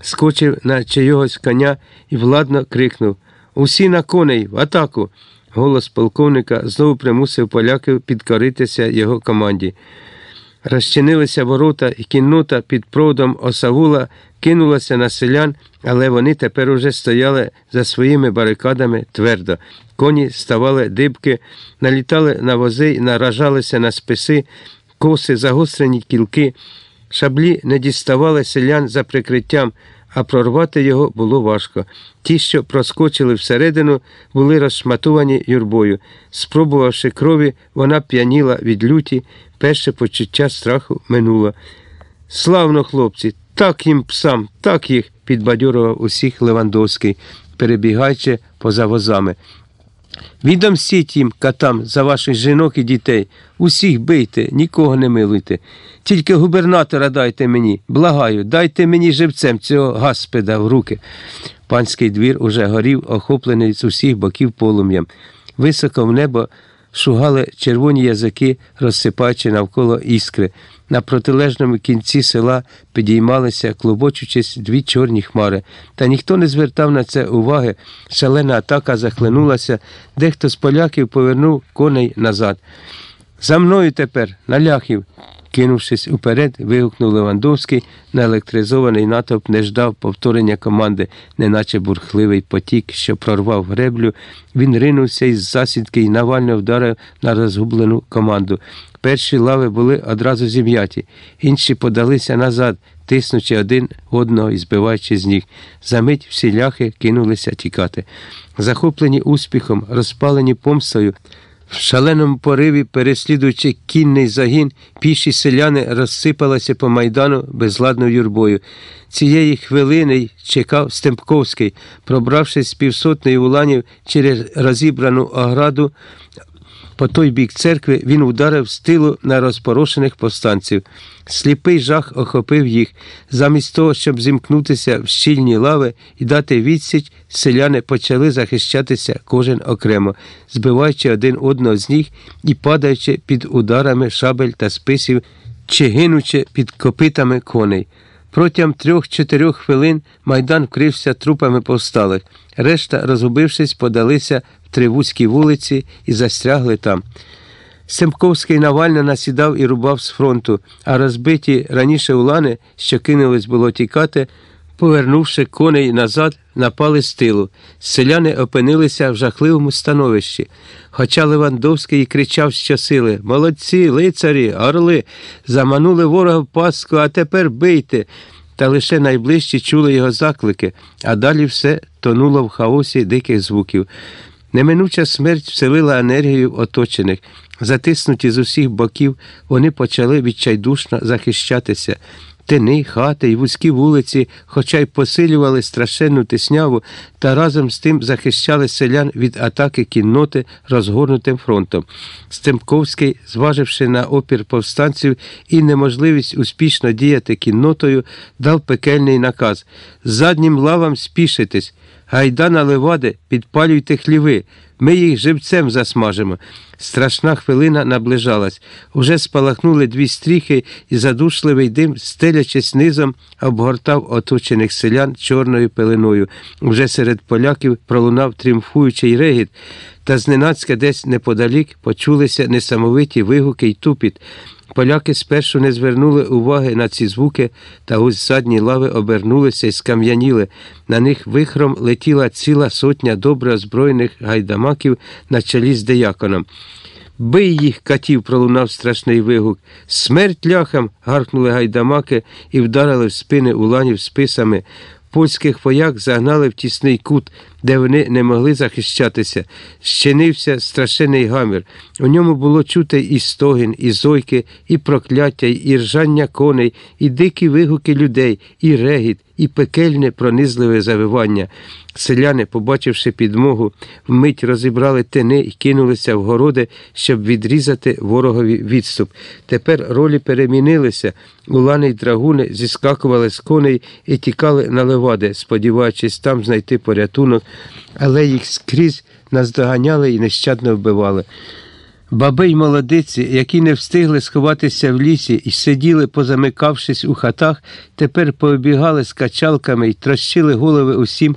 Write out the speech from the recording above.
скочив на чийогось коня і владно крикнув Усі на коней, в атаку. Голос полковника знову примусив поляків підкоритися його команді. Розчинилися ворота, і кіннота під проводом осавула кинулася на селян, але вони тепер уже стояли за своїми барикадами твердо. Коні ставали дибки, налітали на вози наражалися на списи, коси, загострені кілки. Шаблі не діставали селян за прикриттям, а прорвати його було важко. Ті, що проскочили всередину, були розшматовані юрбою. Спробувавши крові, вона п'яніла від люті, перше почуття страху минуло. Славно, хлопці, так їм псам, так їх, підбадьорував усіх Левандовський, перебігаючи поза возами. Відомстіть їм, катам, за ваших жінок і дітей. Усіх бийте, нікого не милуйте. Тільки губернатора дайте мені, благаю, дайте мені живцем цього гаспеда в руки. Панський двір уже горів, охоплений з усіх боків полум'ям. Високо в небо шугали червоні язики, розсипаючи навколо іскри. На протилежному кінці села підіймалися, клобочучись дві чорні хмари. Та ніхто не звертав на це уваги. Шалена атака захлинулася, дехто з поляків повернув коней назад. За мною тепер, на ляхів. Кинувшись уперед, вигукнув Левандовський, наелектризований натовп не ждав повторення команди, неначе бурхливий потік, що прорвав греблю. Він ринувся із засідки і навально вдарив на розгублену команду. Перші лави були одразу зім'яті, інші подалися назад, тиснучи один одного і збиваючи з ніг. Замить всі ляхи кинулися тікати. Захоплені успіхом, розпалені помстою. В шаленому пориві, переслідуючи кінний загін, піші селяни розсипалися по майдану безладною юрбою. Цієї хвилини чекав Стемпковський, пробравшись з півсотної уланів через розібрану ограду. По той бік церкви він ударив з тилу на розпорошених повстанців. Сліпий жах охопив їх. Замість того, щоб зімкнутися в щільні лави і дати відсіч, селяни почали захищатися кожен окремо, збиваючи один одного з ніг і падаючи під ударами шабель та списів чи гинучи під копитами коней. Протягом трьох-чотирьох хвилин майдан вкрився трупами повсталих. Решта, розгубившись, подалися в Тривузькій вулиці і застрягли там. Семковський Навально насідав і рубав з фронту, а розбиті раніше улани, що кинулись було тікати, повернувши коней назад, напали з тилу. Селяни опинилися в жахливому становищі. Хоча Левандовський кричав щосили Молодці, лицарі, орли, заманули ворога в паску, а тепер бийте. Та лише найближчі чули його заклики, а далі все тонуло в хаосі диких звуків. Неминуча смерть вселила енергію оточених. Затиснуті з усіх боків, вони почали відчайдушно захищатися. Тини, хати й вузькі вулиці, хоча й посилювали страшенну тисняву, та разом з тим захищали селян від атаки кінноти розгорнутим фронтом. Стемковський, зваживши на опір повстанців і неможливість успішно діяти кіннотою, дав пекельний наказ заднім лавам спішитись. Гайда на левади, підпалюйте хліви, ми їх живцем засмажимо. Страшна хвилина наближалась. Уже спалахнули дві стріхи, і задушливий дим, стелячись низом, обгортав оточених селян чорною пеленою. Уже серед поляків пролунав тріумфуючий регіт, та зненацька десь неподалік почулися несамовиті вигуки й тупіт. Поляки спершу не звернули уваги на ці звуки, та ось задні лави обернулися і скам'яніли. На них вихром летіла ціла сотня добре озброєних гайдамаків на чолі з деяконом. Бий їх, катів, пролунав страшний вигук. Смерть ляхам. гаркнули гайдамаки і вдарили в спини уланів списами. Польських вояк загнали в тісний кут, де вони не могли захищатися. Щинився страшенний гамір. У ньому було чути і стогін, і зойки, і прокляття, і ржання коней, і дикі вигуки людей, і регіт, і пекельне пронизливе завивання. Селяни, побачивши підмогу, вмить розібрали тини і кинулися в городи, щоб відрізати ворогові відступ. Тепер ролі перемінилися. Улани й драгуни зіскакували з коней і тікали на левади, сподіваючись там знайти порятунок, але їх скрізь наздоганяли і нещадно вбивали. Баби й молодиці, які не встигли сховатися в лісі і сиділи, позамикавшись у хатах, тепер пообігали з качалками й трощили голови усім,